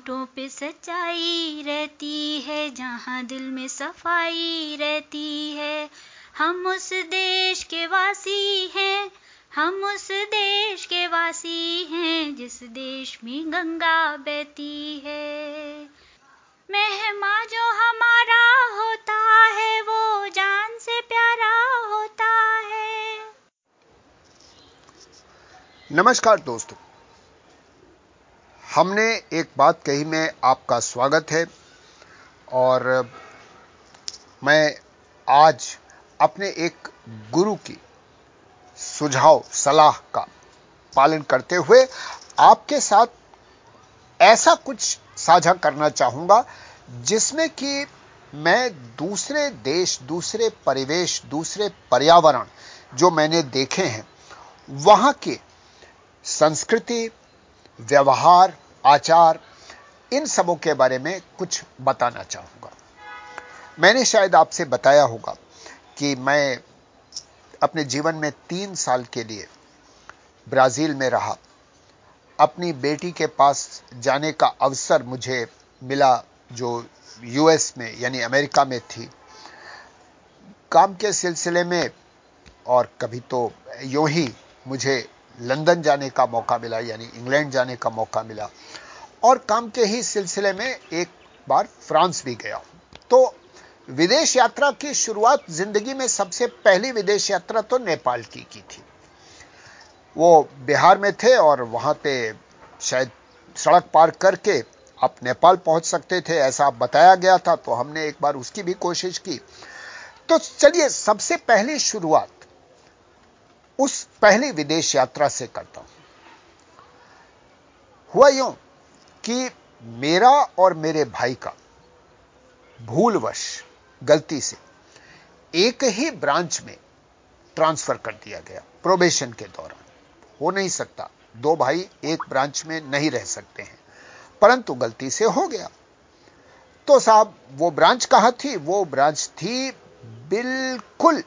होठों पे सच्चाई रहती है, जहाँ दिल में सफ़ाई रहती है। हम उस देश के वासी हैं, हम उस देश के वासी हैं, जिस देश में गंगा बहती है। मेहमा जो हमारा होता है, वो जान से प्यारा होता है। नमस्कार दोस्तों। हमने एक बात कही, में आपका स्वागत है। और मैं आज अपने एक गुरु की सुझाव, सलाह का पालन करते हुए आपके साथ ऐसा कुछ साझा करना चाहूँगा, जिसमें कि मैं दूसरे देश, दूसरे परिवेश, दूसरे पर्यावरण जो मैंने देखे हैं, वहाँ के संस्कृति व्यवहार, आचार, इन सबों के बारे में कुछ बताना चाहूँगा। मैंने शायद आपसे बताया होगा कि मैं अपने जीवन में तीन साल के लिए ब्राज़ील में रहा। अपनी बेटी के पास जाने का अवसर मुझे मिला जो यूएस में, यानी अमेरिका में थी। काम के सिलसिले में, और कभी तो यूँ ही मुझे लंदन जाने का मौका मिला, यानी इंग्लैंड जाने का मौका मिला। और काम के ही सिलसिले में एक बार फ्रांस भी गया। तो विदेश यात्रा की शुरुआत ज़िंदगी में सबसे पहली विदेश यात्रा तो नेपाल की की थी। वो बिहार में थे और वहाँ पे शायद सड़क पार करके आप नेपाल पहुँच सकते थे, ऐसा बताया गया था तो हमने एक बार उसकी भी कोशिश की। तो चलिए, सबसे पहली शुरुआत उस पहली विदेश यात्रा से करता हूँ। हुआ यूँ कि मेरा और मेरे भाई का भूलवश गलती से एक ही ब्रांच में ट्रांसफ़र कर दिया गया प्रोबेशन के दौरान। हो नहीं सकता। दो भाई एक ब्रांच में नहीं रह सकते हैं। परंतु गलती से हो गया। तो साहब, वो ब्रांच कहाँ थी? वो ब्रांच थी बिल्कुल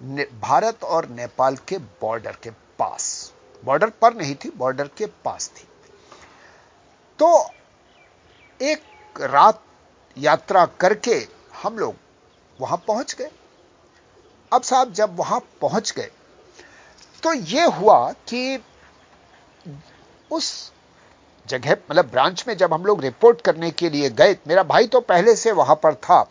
भारत और नेपाल के बॉर्डर के पास। बॉर्डर पर नहीं थी, बॉर्डर के पास थी। तो एक रात यात्रा करके हम लोग वहाँ पहुँच गए। अब साहब, जब वहाँ पहुँच गए तो यह हुआ कि उस जगह मतलब ब्रांच में जब हम लोग रिपोर्ट करने के लिए गए, मेरा भाई तो पहले से वहाँ पर था।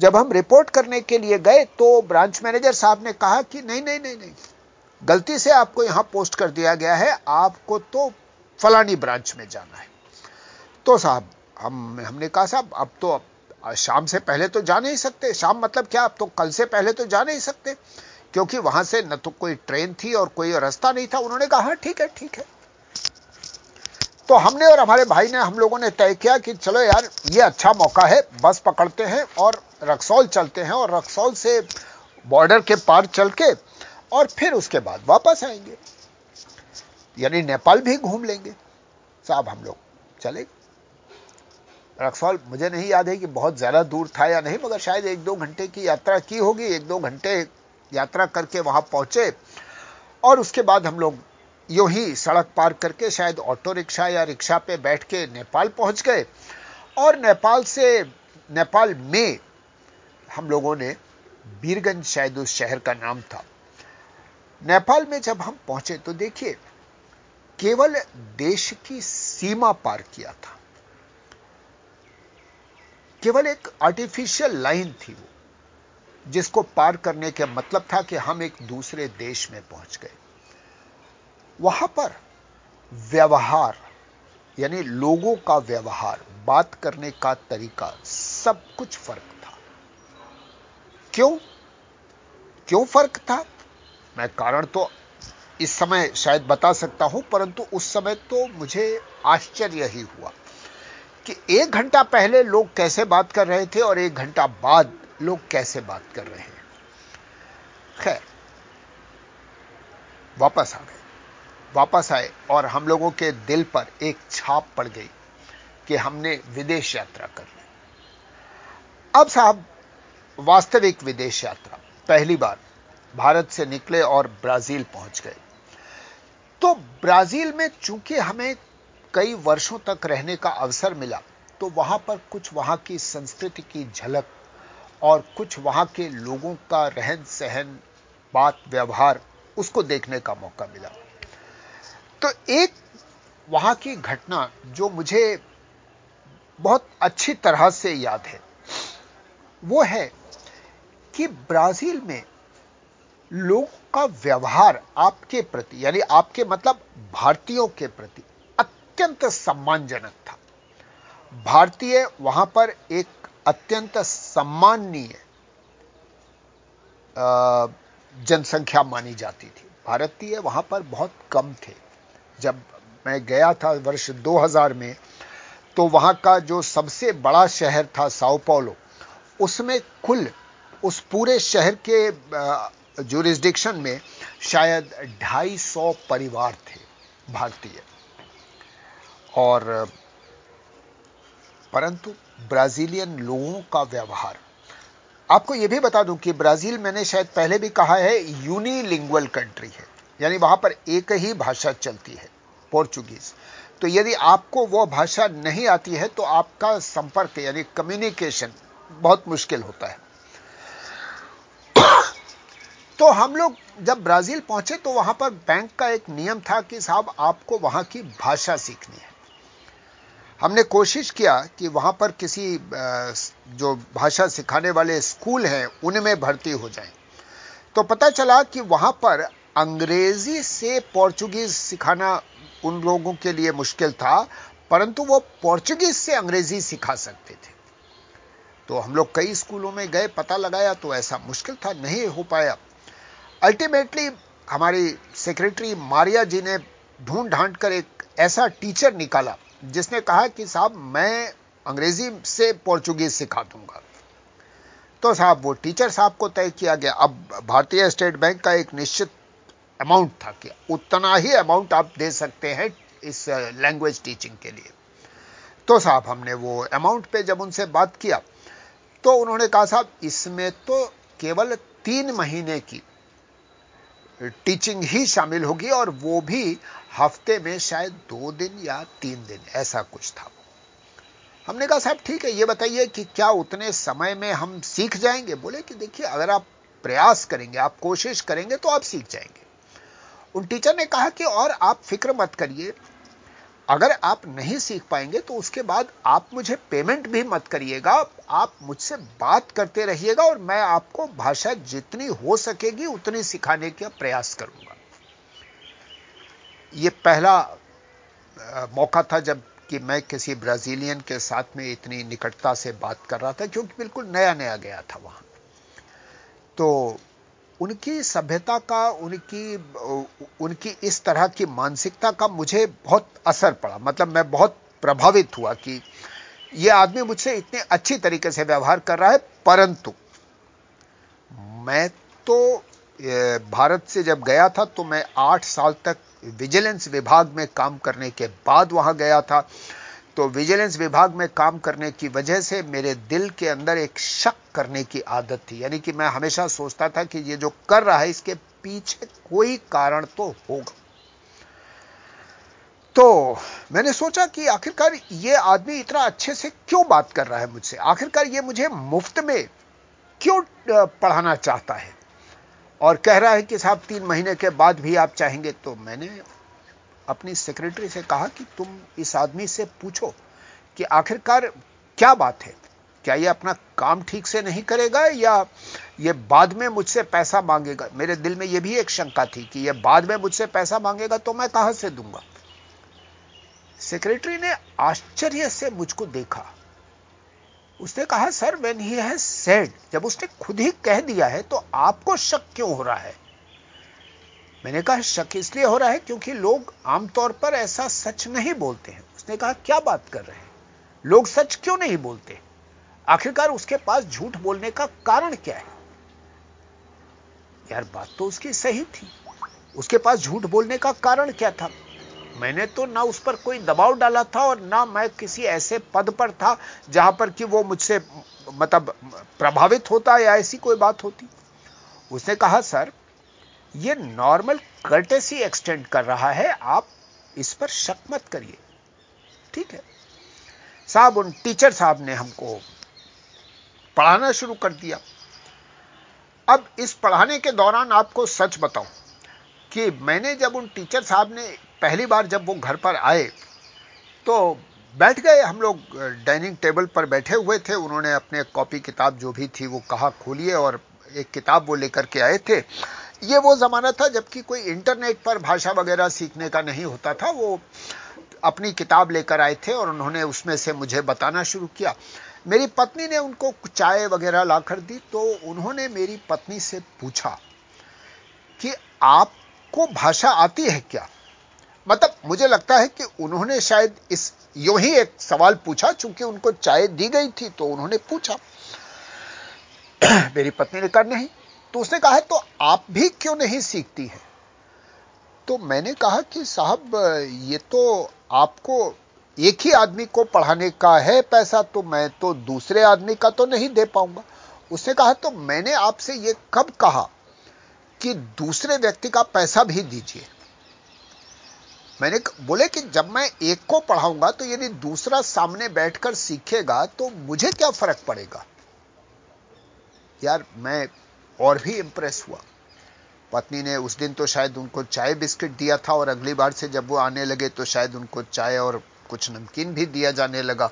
जब हम रिपोर्ट करने के लिए गए तो ब्रांच मैनेजर साहब ने कहा कि नहीं नहीं नहीं नहीं। गलती से आपको यहाँ पोस्ट कर दिया गया है, आपको तो फलानी ब्रांच में जाना है। तो साहब, हम, हमने कहा, साहब, अब तो शाम से पहले तो जा नहीं सकते। शाम मतलब क्या? अब तो कल से पहले तो जा नहीं सकते। क्योंकि वहाँ से न तो कोई ट्रेन थी और कोई रास्ता नहीं था। उन्होंने कहा हाँ ठीक है ठीक है। तो हमने और हमारे भाई ने, हम लोगों ने तय किया कि चलो यार, ये अच्छा मौका है, बस पकड़ते हैं और रक्सौल चलते हैं और रक्सौल से बॉर्डर के पार चल के और फिर उसके बाद वापस आएँगे। यानी नेपाल भी घूम लेंगे। साहब, हम लोग चले। रक्सौल, मुझे नहीं याद है कि बहुत ज़्यादा दूर था या नहीं, मगर शायद एक दो घंटे की यात्रा की होगी, एक दो घंटे यात्रा करके वहाँ पहुँचे और उसके बाद हम लोग यूँ ही सड़क पार करके शायद ऑटो रिक्शा या रिक्शा पे बैठ के नेपाल पहुँच गए। और नेपाल से, नेपाल में हम लोगों ने बीरगंज शायद उस शहर का नाम था। नेपाल में जब हम पहुँचे तो देखिए, केवल देश की सीमा पार किया था। केवल एक आर्टिफिशियल लाइन थी वो, जिसको पार करने के मतलब था कि हम एक दूसरे देश में पहुँच गए। वहाँ पर व्यवहार, यानी लोगों का व्यवहार, बात करने का तरीका, सब कुछ फ़र्क था। क्यों? क्यों फ़र्क था? मैं कारण तो इस समय शायद बता सकता हूँ, परंतु उस समय तो मुझे आश्चर्य ही हुआ कि एक घंटा पहले लोग कैसे बात कर रहे थे और एक घंटा बाद लोग कैसे बात कर रहे हैं। खैर, वापस आ गए। वापस आए और हम लोगों के दिल पर एक छाप पड़ गई कि हमने विदेश यात्रा कर ली। अब साहब, वास्तविक विदेश यात्रा, पहली बार भारत से निकले और ब्राज़ील पहुँच गए। तो ब्राज़ील में चूँकि हमें कई वर्षों तक रहने का अवसर मिला तो वहाँ पर कुछ वहाँ की संस्कृति की झलक और कुछ वहाँ के लोगों का रहन सहन बात व्यवहार उसको देखने का मौका मिला। तो एक वहाँ की घटना जो मुझे बहुत अच्छी तरह से याद है, वो है कि ब्राज़ील में लोग का व्यवहार आपके प्रति, यानी आपके मतलब भारतीयों के प्रति अत्यंत सम्मानजनक था। भारतीय वहाँ पर एक अत्यंत सम्माननीय जनसंख्या मानी जाती थी। भारतीय वहाँ पर बहुत कम थे। जब मैं गया था वर्ष 2000 में तो वहाँ का जो सबसे बड़ा शहर था साओपोलो उसमें कुल, उस पूरे शहर के जुरिस्डिक्शन में शायद 250 परिवार थे भारतीय। और, परंतु ब्राजीलियन लोगों का व्यवहार। आपको यह भी बता दूँ कि ब्राज़ील मैंने शायद पहले भी कहा है यूनिलिंगुअल कंट्री है। यानी वहाँ पर एक ही भाषा चलती है पोर्चुगीज तो यदि आपको वो भाषा नहीं आती है तो आपका संपर्क, यानी कम्युनिकेशन बहुत मुश्किल होता है। तो हम लोग जब ब्राज़ील पहुँचे तो वहाँ पर बैंक का एक नियम था कि साहब, आपको वहाँ की भाषा सीखनी है। हमने कोशिश किया कि वहाँ पर किसी जो भाषा सिखाने वाले स्कूल हैं, उनमें भर्ती हो जाएँ। तो पता चला कि वहाँ पर अंग्रेज़ी से पोर्चुगीज सिखाना उन लोगों के लिए मुश्किल था, परंतु वो पोर्चुगीज से अंग्रेज़ी सिखा सकते थे। तो हम लोग कई स्कूलों में गए, पता लगाया तो ऐसा मुश्किल था, नहीं हो पाया। अल्टीमेटली हमारी सेक्रेटरी मारिया जी ने ढूंढ ढांड कर एक ऐसा टीचर निकाला, जिसने कहा कि, साहब, मैं अंग्रेज़ी से पोर्चुगीज सिखा दूँगा। तो साहब, वो टीचर साहब को तय किया गया। अब भारतीय स्टेट बैंक का एक निश्चित अमाउंट था कि उतना ही अमाउंट आप दे सकते हैं इस लैंग्वेज टीचिंग के लिए। तो साहब, हमने वो अमाउंट पे जब उनसे बात किया तो उन्होंने कहा, साहब, इसमें तो केवल तीन महीने की टीचिंग ही शामिल होगी और वो भी हफ़्ते में शायद दो दिन या तीन दिन, ऐसा कुछ था। हमने कहा, साहब, ठीक है, ये बताइए कि क्या उतने समय में हम सीख जाएँगे? बोले कि, देखिए, अगर आप प्रयास करेंगे, आप कोशिश करेंगे तो आप सीख जाएँगे। उन टीचर ने कहा कि और आप फ़िक्र मत करिए। अगर आप नहीं सीख पाएँगे तो उसके बाद आप मुझे पेमेंट भी मत करिएगा। आप मुझसे बात करते रहिएगा और मैं आपको भाषा जितनी हो सकेगी उतनी सिखाने का प्रयास करूँगा। यह पहला मौका था जब कि मैं किसी ब्राजीलियन के साथ में इतनी निकटता से बात कर रहा था क्योंकि बिल्कुल नया नया गया था वहाँ। तो उनकी सभ्यता का, उनकी उनकी इस तरह की मानसिकता का मुझे बहुत असर पड़ा। मतलब मैं बहुत प्रभावित हुआ कि यह आदमी मुझसे इतने अच्छी तरीके से व्यवहार कर रहा है, परंतु मैं तो भारत से जब गया था तो मैं आठ साल तक विजिलेंस विभाग में काम करने के बाद वहाँ गया था। तो विजिलेंस विभाग में काम करने की वजह से मेरे दिल के अंदर एक शक करने की आदत थी। यानी कि मैं हमेशा सोचता था कि ये जो कर रहा है, इसके पीछे कोई कारण तो होगा। तो मैंने सोचा कि आखिरकार ये आदमी इतना अच्छे से क्यों बात कर रहा है मुझसे? आखिरकार ये मुझे मुफ़्त में क्यों पढ़ाना चाहता है? और कह रहा है कि साहब, तीन महीने के बाद भी आप चाहेंगे तो मैंने अपनी सेक्रेटरी से कहा कि तुम इस आदमी से पूछो कि आखिरकार क्या बात है? क्या यह अपना काम ठीक से नहीं करेगा या यह बाद में मुझसे पैसा मांगेगा? मेरे दिल में यह भी एक शंका थी कि यह बाद में मुझसे पैसा मांगेगा तो मैं कहाँ से दूँगा? सेक्रेटरी ने आश्चर्य से मुझको देखा। उसने कहा, sir when he has said जब उसने खुद ही कह दिया है तो आपको शक क्यों हो रहा है? मैंने कहा, शक इसलिए हो रहा है क्योंकि लोग आमतौर पर ऐसा सच नहीं बोलते हैं। उसने कहा, क्या बात कर रहे हैं? लोग सच क्यों नहीं बोलते? आखिरकार उसके पास झूठ बोलने का कारण क्या है? यार, बात तो उसकी सही थी। उसके पास झूठ बोलने का कारण क्या था? मैंने तो ना उस पर कोई दबाव डाला था और ना मैं किसी ऐसे पद पर था जहाँ पर कि वो मुझसे मतलब प्रभावित होता या ऐसी कोई बात होती। उसने कहा, सर यह नॉर्मल कर्टेसी एक्सटेंड कर रहा है, आप इस पर शक मत करिए। ठीक है। साहब, उन टीचर साहब ने हमको पढ़ाना शुरू कर दिया। अब इस पढ़ाने के दौरान आपको सच बताऊँ कि मैंने जब उन टीचर साहब ने पहली बार जब वो घर पर आए तो बैठ गए हम लोग, डाइनिंग टेबल पर बैठे हुए थे। उन्होंने अपने कॉपी किताब जो भी थी वो कहा खोलिए और एक किताब वो लेकर के आए थे। ये वो जमाना था जबकि कोई इंटरनेट पर भाषा वगैरह सीखने का नहीं होता था। वो अपनी किताब लेकर आए थे और उन्होंने उसमें से मुझे बताना शुरू किया। मेरी पत्नी ने उनको चाय वगैरह लाकर दी तो उन्होंने मेरी पत्नी से पूछा कि आपको भाषा आती है क्या? मतलब मुझे लगता है कि उन्होंने शायद इस यू ही एक सवाल पूछा, चूँकि उनको चाय दी गई थी तो उन्होंने पूछा। मेरी पत्नी ने कहा, नहीं। तो उसने कहा तो आप भी क्यों नहीं सीखती हैं? तो मैंने कहा कि, साहब, ये तो आपको एक ही आदमी को पढ़ाने का है पैसा तो मैं तो दूसरे आदमी का तो नहीं दे पाऊँगा। उसने कहा तो मैंने आपसे ये कब कहा कि दूसरे व्यक्ति का पैसा भी दीजिए? मैंने बोले कि जब मैं एक को पढ़ाऊँगा तो यदि दूसरा सामने बैठकर सीखेगा तो मुझे क्या फ़र्क पड़ेगा? यार, मैं और भी इंप्रेस हुआ। पत्नी ने उस दिन तो शायद उनको चाय बिस्किट दिया था और अगली बार से जब वो आने लगे तो शायद उनको चाय और कुछ नमकीन भी दिया जाने लगा।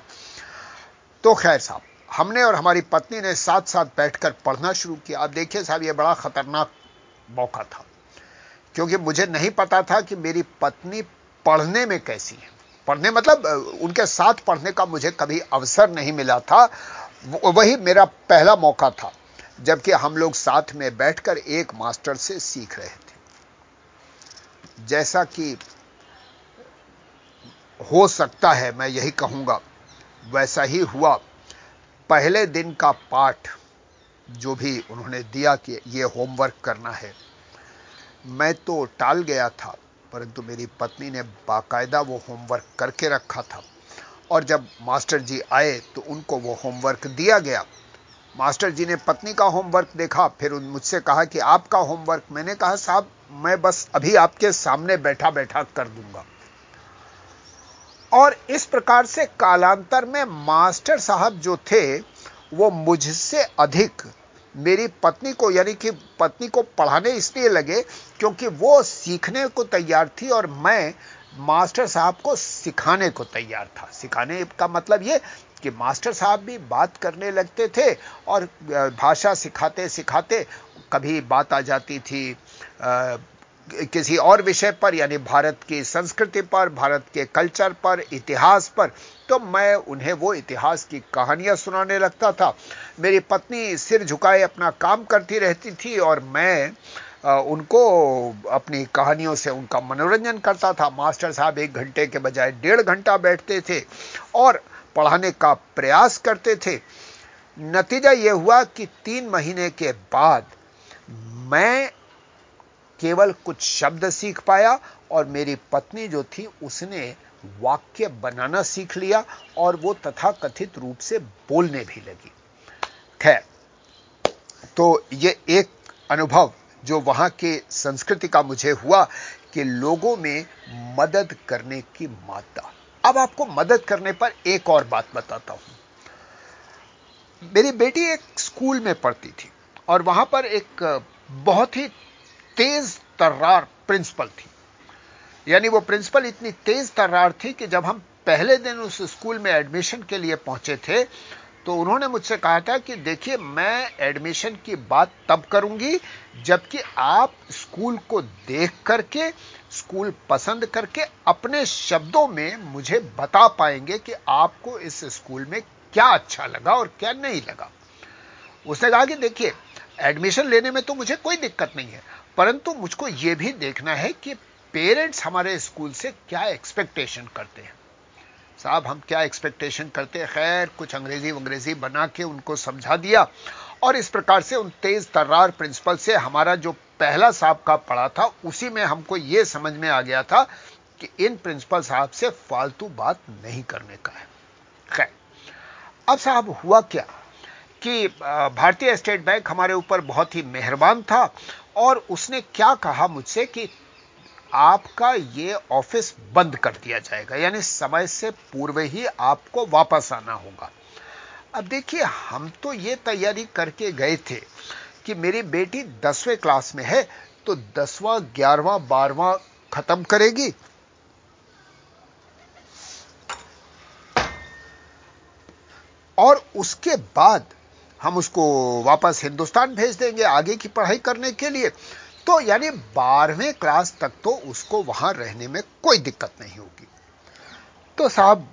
तो खैर साहब, हमने और हमारी पत्नी ने साथ साथ बैठकर पढ़ना शुरू किया। आप देखिए साहब यह बड़ा खतरनाक मौका था, क्योंकि मुझे नहीं पता था कि मेरी पत्नी पढ़ने में कैसी है। पढ़ने मतलब उनके साथ पढ़ने का मुझे कभी अवसर नहीं मिला था। वही मेरा पहला मौका था, जबकि हम लोग साथ में बैठकर एक मास्टर से सीख रहे थे। जैसा कि हो सकता है, मैं यही कहूँगा। वैसा ही हुआ। पहले दिन का पाठ जो भी उन्होंने दिया कि ये होमवर्क करना है, मैं तो टाल गया था, परंतु मेरी पत्नी ने बाकायदा वो होमवर्क करके रखा था। और जब मास्टर जी आए तो उनको वो होमवर्क दिया गया। मास्टर जी ने पत्नी का होमवर्क देखा, फिर उन मुझसे कहा कि आपका होमवर्क। मैंने कहा, साहब, मैं बस अभी आपके सामने बैठा बैठा कर दूँगा। और इस प्रकार से कालांतर में मास्टर साहब जो थे, वो मुझसे अधिक मेरी पत्नी को, यानी कि पत्नी को पढ़ाने इसलिए लगे क्योंकि वो सीखने को तैयार थी और मैं मास्टर साहब को सिखाने को तैयार था। सिखाने का मतलब ये कि मास्टर साहब भी बात करने लगते थे और भाषा सिखाते सिखाते कभी बात आ जाती थी किसी और विषय पर, यानी भारत की संस्कृति पर, भारत के कल्चर पर, इतिहास पर तो मैं उन्हें वो इतिहास की कहानियाँ सुनाने लगता था। मेरी पत्नी सिर झुकाए अपना काम करती रहती थी और मैं उनको अपनी कहानियों से उनका मनोरंजन करता था। मास्टर साहब एक घंटे के बजाय डेढ़ घंटा बैठते थे और पढ़ाने का प्रयास करते थे। नतीजा ये हुआ कि तीन महीने के बाद मैं केवल कुछ शब्द सीख पाया और मेरी पत्नी जो थी, उसने वाक्य बनाना सीख लिया और वो तथाकथित रूप से बोलने भी लगी। खैर तो ये एक अनुभव जो वहाँ के संस्कृति का मुझे हुआ कि लोगों में मदद करने की मात्रा। अब आपको मदद करने पर एक और बात बताता हूँ। मेरी बेटी एक स्कूल में पढ़ती थी और वहाँ पर एक बहुत ही तेज तर्रार प्रिंसिपल थी। यानी वो प्रिंसिपल इतनी तेज तर्रार थी कि जब हम पहले दिन उस स्कूल में एडमिशन के लिए पहुँचे थे तो उन्होंने मुझसे कहा था कि देखिए, मैं एडमिशन की बात तब करूँगी जबकि आप स्कूल को देख करके, स्कूल पसंद करके अपने शब्दों में मुझे बता पाएँगे कि आपको इस स्कूल में क्या अच्छा लगा और क्या नहीं लगा। उसने कहा कि देखिए, एडमिशन लेने में तो मुझे कोई दिक्कत नहीं है। परंतु मुझको यह भी देखना है कि पेरेंट्स हमारे स्कूल से क्या एक्सपेक्टेशन करते हैं। साहब, हम क्या एक्सपेक्टेशन करते हैं? खैर, कुछ अंग्रेज़ी वंग्रेजी बना के उनको समझा दिया और इस प्रकार से उन तेज तर्रार प्रिंसिपल से हमारा जो पहला साहब का पढ़ा था, उसी में हमको यह समझ में आ गया था कि इन प्रिंसिपल साहब से फालतू बात नहीं करने का है। खैर, अब साहब हुआ क्या कि भारतीय स्टेट बैंक हमारे ऊपर बहुत ही मेहरबान था और उसने क्या कहा मुझसे कि आपका ये ऑफ़िस बंद कर दिया जाएगा, यानी समय से पूर्व ही आपको वापस आना होगा। अब देखिए, हम तो ये तैयारी करके गए थे कि मेरी बेटी दसवें क्लास में है तो दसवां, ग्यारहवां, बारहवां खत्म करेगी। और उसके बाद हम उसको वापस हिंदुस्तान भेज देंगे आगे की पढ़ाई करने के लिए। तो यानी बारहवें क्लास तक तो उसको वहाँ रहने में कोई दिक्कत नहीं होगी। तो साहब,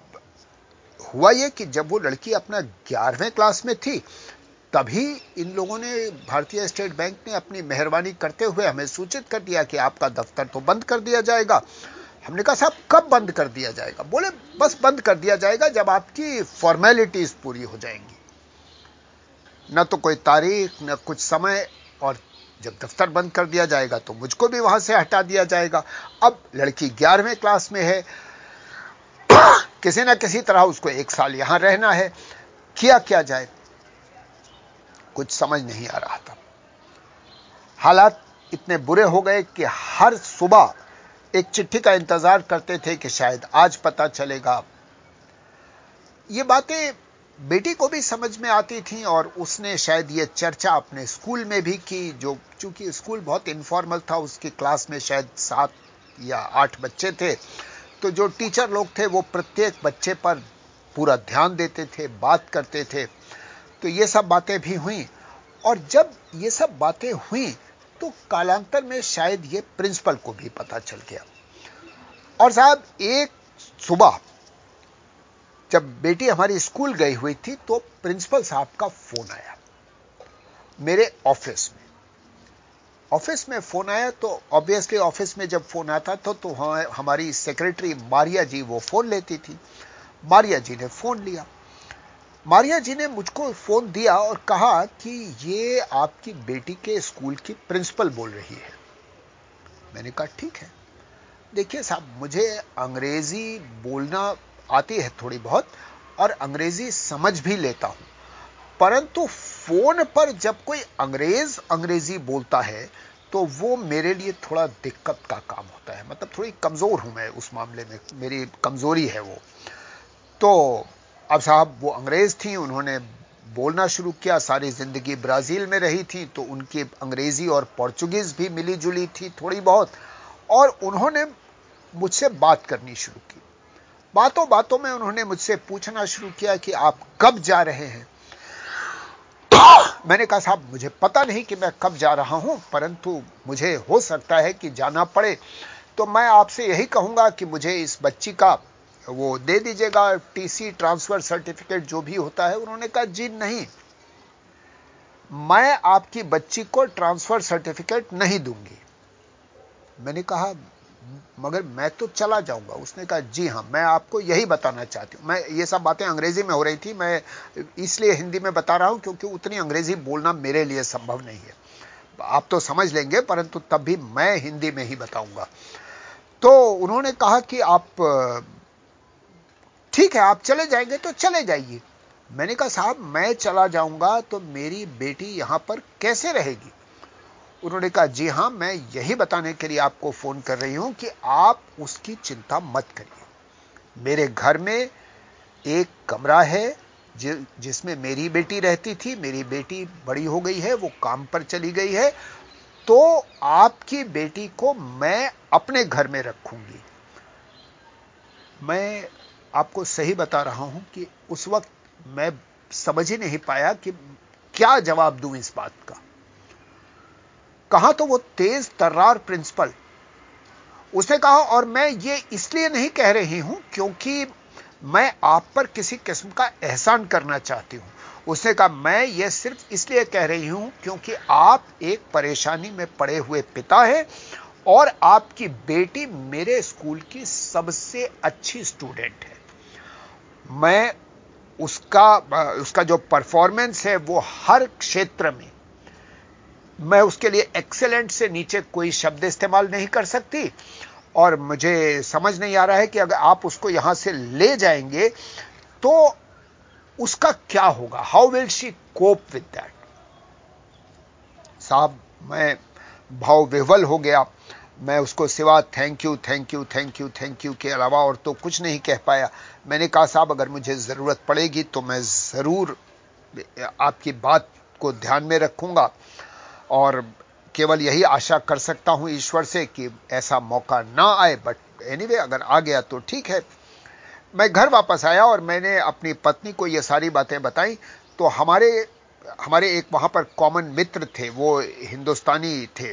हुआ ये कि जब वो लड़की अपना ग्यारहवें क्लास में थी, तभी इन लोगों ने भारतीय स्टेट बैंक ने अपनी मेहरबानी करते हुए हमें सूचित कर दिया कि आपका दफ्तर तो बंद कर दिया जाएगा। हमने कहा, साहब, कब बंद कर दिया जाएगा? बोले, बस बंद कर दिया जाएगा जब आपकी फॉर्मेलिटीज पूरी हो जाएँगी। न तो कोई तारीख, न कुछ समय, और जब दफ्तर बंद कर दिया जाएगा तो मुझको भी वहाँ से हटा दिया जाएगा। अब लड़की ग्यारहवें क्लास में है। किसी ना किसी तरह उसको एक साल यहाँ रहना है। किया क्या जाए? कुछ समझ नहीं आ रहा था। हालात इतने बुरे हो गए कि हर सुबह एक चिट्ठी का इंतज़ार करते थे कि शायद आज पता चलेगा। ये बातें बेटी को भी समझ में आती थी और उसने शायद ये चर्चा अपने स्कूल में भी की, जो चूँकि स्कूल बहुत इनफॉर्मल था, उसकी क्लास में शायद सात या आठ बच्चे थे। तो जो टीचर लोग थे, वो प्रत्येक बच्चे पर पूरा ध्यान देते थे, बात करते थे। तो ये सब बातें भी हुई। और जब ये सब बातें हुई तो कालांतर में शायद ये प्रिंसिपल को भी पता चल गया। और साहब, एक सुबह जब बेटी हमारी स्कूल गई हुई थी तो प्रिंसिपल साहब का फ़ोन आया मेरे ऑफ़िस में। ऑफ़िस में फ़ोन आया तो ऑब्वियसली ऑफ़िस में जब फ़ोन आता था तो हमारी सेक्रेटरी मारिया जी वो फ़ोन लेती थी। मारिया जी ने फ़ोन लिया। मारिया जी ने मुझको फ़ोन दिया और कहा कि ये आपकी बेटी के स्कूल की प्रिंसिपल बोल रही है। मैंने कहा, ठीक है। देखिए साहब, मुझे अंग्रेज़ी बोलना आती है थोड़ी बहुत, और अंग्रेज़ी समझ भी लेता हूँ। परंतु फ़ोन पर जब कोई अंग्रेज़ अंग्रेज़ी बोलता है तो वो मेरे लिए थोड़ा दिक्कत का काम होता है। मतलब थोड़ी कमज़ोर हूँ मैं उस मामले में, मेरी कमज़ोरी है वो। तो अब साहब, वो अंग्रेज़ थी, उन्होंने बोलना शुरू किया, सारी ज़िंदगी ब्राज़ील में रही थी तो उनकी अंग्रेज़ी और पोर्चुगीज भी मिली जुली थी थोड़ी बहुत, और उन्होंने मुझसे बात करनी शुरू की। बातों बातों में उन्होंने मुझसे पूछना शुरू किया कि आप कब जा रहे हैं। मैंने कहा, साहब, मुझे पता नहीं कि मैं कब जा रहा हूँ, परंतु मुझे हो सकता है कि जाना पड़े। तो मैं आपसे यही कहूँगा कि मुझे इस बच्ची का वो दे दीजिएगा, टीसी ट्रांसफ़र सर्टिफिकेट जो भी होता है। उन्होंने कहा, जी नहीं, मैं आपकी बच्ची को ट्रांसफ़र सर्टिफिकेट नहीं दूँगी। मैंने कहा मगर मैं तो चला जाऊँगा। उसने कहा, जी हाँ, मैं आपको यही बताना चाहती हूँ। मैं, ये सब बातें अंग्रेज़ी में हो रही थी। मैं इसलिए हिंदी में बता रहा हूँ क्योंकि उतनी अंग्रेज़ी बोलना मेरे लिए संभव नहीं है। आप तो समझ लेंगे, परंतु तब भी मैं हिंदी में ही बताऊँगा। तो उन्होंने कहा कि आप, ठीक है, आप चले जाएँगे तो चले जाइए। मैंने कहा, साहब, मैं चला जाऊँगा तो मेरी बेटी यहाँ पर कैसे रहेगी? उन्होंने कहा जी हाँ मैं यही बताने के लिए आपको फ़ोन कर रही हूँ कि आप उसकी चिंता मत करिए। मेरे घर में एक कमरा है जि, जिसमें मेरी बेटी रहती थी मेरी बेटी बड़ी हो गई है वो काम पर चली गई है तो आपकी बेटी को मैं अपने घर में रखूँगी। मैं आपको सही बता रहा हूँ कि उस वक्त मैं समझ ही नहीं पाया कि क्या जवाब दूँ इस बात का। कहा तो वो तेज तर्रार प्रिंसिपल। उसने कहा, और मैं ये इसलिए नहीं कह रही हूँ क्योंकि मैं आप पर किसी किस्म का एहसान करना चाहती हूँ। उसने कहा, मैं ये सिर्फ़ इसलिए कह रही हूँ क्योंकि आप एक परेशानी में पड़े हुए पिता हैं और आपकी बेटी मेरे स्कूल की सबसे अच्छी स्टूडेंट है। मैं उसका उसका जो परफॉर्मेंस है वो हर क्षेत्र में मैं उसके लिए एक्सेलेंट से नीचे कोई शब्द इस्तेमाल नहीं कर सकती। और मुझे समझ नहीं आ रहा है कि अगर आप उसको यहाँ से ले जाएँगे तो उसका क्या होगा? How will she cope with that साहब, मैं भाव विह्वल हो गया। मैं उसको सिवा thank you thank you thank you thank you के अलावा और तो कुछ नहीं कह पाया। मैंने कहा, साहब, अगर मुझे ज़रूरत पड़ेगी तो मैं ज़रूर आपकी बात को ध्यान में रखूँगा। और केवल यही आशा कर सकता हूँ ईश्वर से कि ऐसा मौका ना आए बट एनीवे अगर आ गया तो ठीक है। मैं घर वापस आया और मैंने अपनी पत्नी को ये सारी बातें बताई तो हमारे हमारे एक वहाँ पर कॉमन मित्र थे, वो हिंदुस्तानी थे,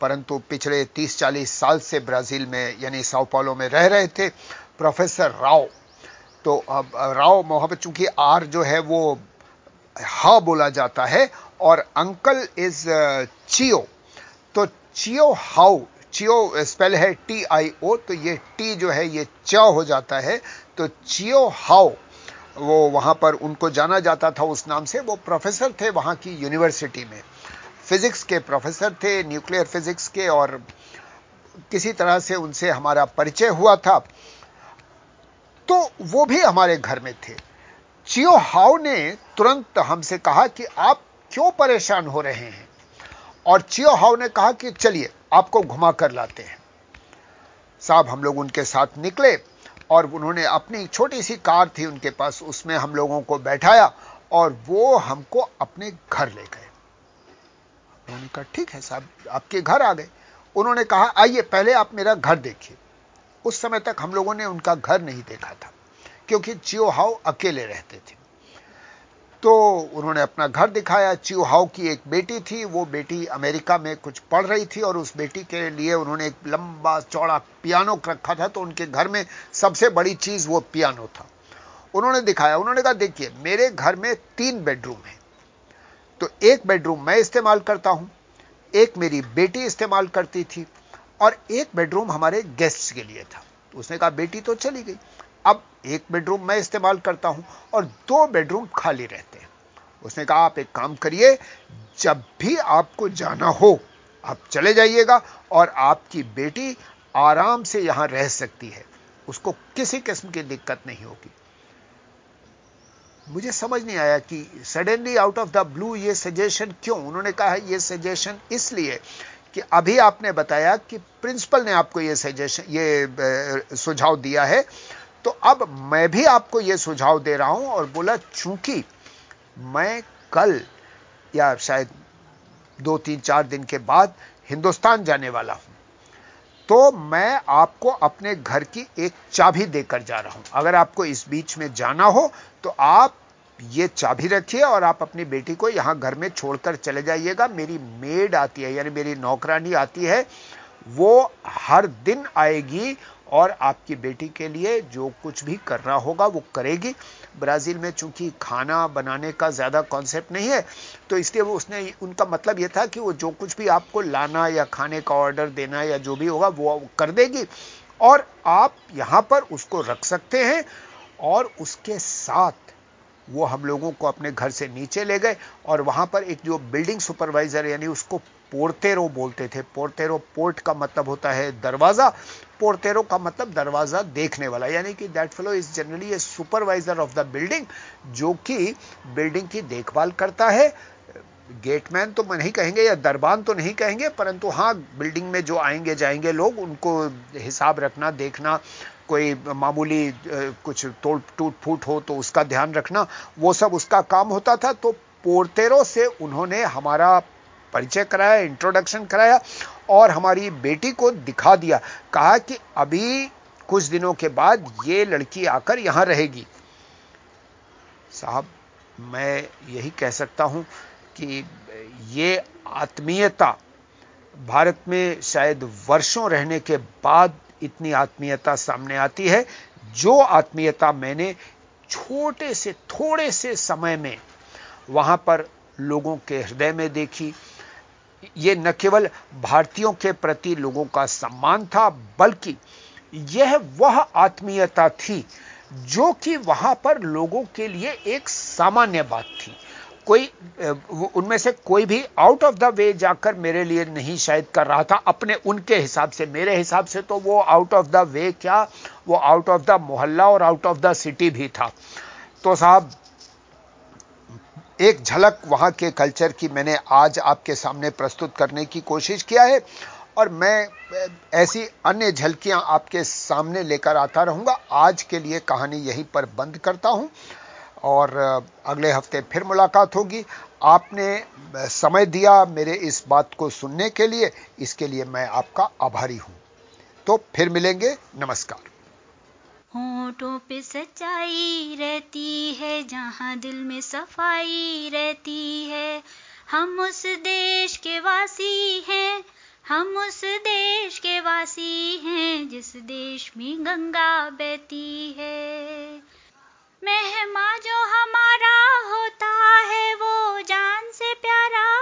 परंतु पिछले 30-40 साल से ब्राज़ील में, यानी साउपालो में रह रहे थे, प्रोफेसर राव। तो अब, राव मोहब्बत, चूँकि आर जो है वो हा बोला जाता है और अंकल इज़ चियो। तो चियो हाउ, चियो स्पेल है टी आई ओ तो ये टी जो है ये च हो जाता है। तो चियो हाउ, वो वहाँ पर उनको जाना जाता था उस नाम से। वो प्रोफेसर थे वहाँ की यूनिवर्सिटी में। फिजिक्स के प्रोफेसर थे, न्यूक्लियर फिजिक्स के और किसी तरह से उनसे हमारा परिचय हुआ था। तो वो भी हमारे घर में थे। चियो हाउ ने तुरंत हमसे कहा कि आप क्यों परेशान हो रहे हैं? और चियो हाउ ने कहा कि चलिए, आपको घुमा कर लाते हैं। साहब, हम लोग उनके साथ निकले और उन्होंने अपनी छोटी सी कार थी उनके पास, उसमें हम लोगों को बैठाया और वो हमको अपने घर ले गए। उन्होंने कहा, ठीक है साहब, आपके घर आ गए। उन्होंने कहा, आइए, पहले आप मेरा घर देखिए। उस समय तक हम लोगों ने उनका घर नहीं देखा था। क्योंकि चियो अकेले रहते थे। तो उन्होंने अपना घर दिखाया। चियो की एक बेटी थी। वो बेटी अमेरिका में कुछ पढ़ रही थी और उस बेटी के लिए उन्होंने एक लंबा चौड़ा पियानो रखा था। तो उनके घर में सबसे बड़ी चीज़ वो पियानो था। उन्होंने दिखाया। उन्होंने कहा, देखिए, मेरे घर में तीन बेडरूम है। तो एक बेडरूम मैं इस्तेमाल करता हूँ, एक मेरी बेटी इस्तेमाल करती थी और एक बेडरूम हमारे गेस्ट्स के लिए था। तो उसने कहा, बेटी तो चली गई। अब एक बेडरूम मैं इस्तेमाल करता हूँ और दो बेडरूम खाली रहते हैं। उसने कहा, आप एक काम करिए, जब भी आपको जाना हो, आप चले जाइएगा और आपकी बेटी आराम से यहाँ रह सकती है। उसको किसी किस्म की दिक्कत नहीं होगी। मुझे समझ नहीं आया कि suddenly out of the blue ये सजेशन क्यों? उन्होंने कहा, ये सजेशन इसलिए कि अभी आपने बताया कि प्रिंसिपल ने आपको ये सजेशन ये सुझाव दिया है तो अब मैं भी आपको यह सुझाव दे रहा हूँ और बोला, चूँकि मैं कल या शायद दो, तीन, चार दिन के बाद हिंदुस्तान जाने वाला हूँ तो मैं आपको अपने घर की एक चाबी देकर जा रहा हूँ। अगर आपको इस बीच में जाना हो तो आप ये चाबी रखिए और आप अपनी बेटी को यहाँ घर में छोड़कर चले जाइएगा। मेरी मेड आती है, यानी मेरी नौकरानी आती है, वो हर दिन आएगी और आपकी बेटी के लिए जो कुछ भी करना होगा वो करेगी। ब्राज़ील में चूँकि खाना बनाने का ज़्यादा कॉन्सेप्ट नहीं है तो इसलिए वो उसने, उनका मतलब ये था कि वो जो कुछ भी आपको लाना या खाने का ऑर्डर देना या जो भी होगा वो कर देगी और आप यहाँ पर उसको रख सकते हैं और उसके साथ वो हम लोगों को अपने घर से नीचे ले गए और वहाँ पर एक जो बिल्डिंग सुपरवाइजर यानी उसको पोर्टेरो बोलते थे। पोर्टेरो पोर्ट का मतलब होता है दरवाज़ा। पोर्टेरो का मतलब दरवाज़ा देखने वाला। यानी कि that fellow is generally a supervisor of the building जो कि बिल्डिंग की देखभाल करता है। गेटमैन तो नहीं कहेंगे या दरबान तो नहीं कहेंगे, परंतु हाँ बिल्डिंग में जो आएँगे, जाएँगे लोग, उनको हिसाब रखना, देखना, कोई मामूली कुछ तोड़, टूट फूट हो तो उसका ध्यान रखना, वो सब उसका काम होता था। तो पोर्टेरो से उन्होंने हमारा परिचय कराया इंट्रोडक्शन कराया और हमारी बेटी को दिखा दिया। कहा कि अभी कुछ दिनों के बाद ये लड़की आकर यहाँ रहेगी। साहब, मैं यही कह सकता हूँ कि ये आत्मीयता भारत में शायद वर्षों रहने के बाद इतनी आत्मीयता सामने आती है। जो आत्मीयता मैंने छोटे से, थोड़े से समय में वहाँ पर लोगों के हृदय में देखी यह न केवल भारतीयों के प्रति लोगों का सम्मान था, बल्कि यह वह आत्मीयता थी जो कि वहाँ पर लोगों के लिए एक सामान्य बात थी। कोई उनमें से कोई भी आउट ऑफ़ द वे जाकर मेरे लिए नहीं शायद कर रहा था। अपने उनके हिसाब से, मेरे हिसाब से तो वो आउट ऑफ़ द वे क्या? वो आउट ऑफ़ द मोहल्ला और आउट ऑफ़ द सिटी भी था। तो साहब एक झलक वहाँ के कल्चर की मैंने आज आपके सामने प्रस्तुत करने की कोशिश किया है और मैं ऐसी अन्य झलकियाँ आपके सामने लेकर आता रहूँगा। आज के लिए कहानी यहीं पर बंद करता हूँ और अगले हफ़्ते फिर मुलाकात होगी। आपने समय दिया मेरे इस बात को सुनने के लिए। इसके लिए मैं आपका आभारी हूँ। तो फिर मिलेंगे। नमस्कार। होठों पे सच्चाई रहती है, जहाँ दिल में सफ़ाई रहती है। हम उस देश के वासी हैं, हम उस देश के वासी हैं, जिस देश में गंगा बहती है। मेहमा जो हमारा होता है, वो जान से प्यारा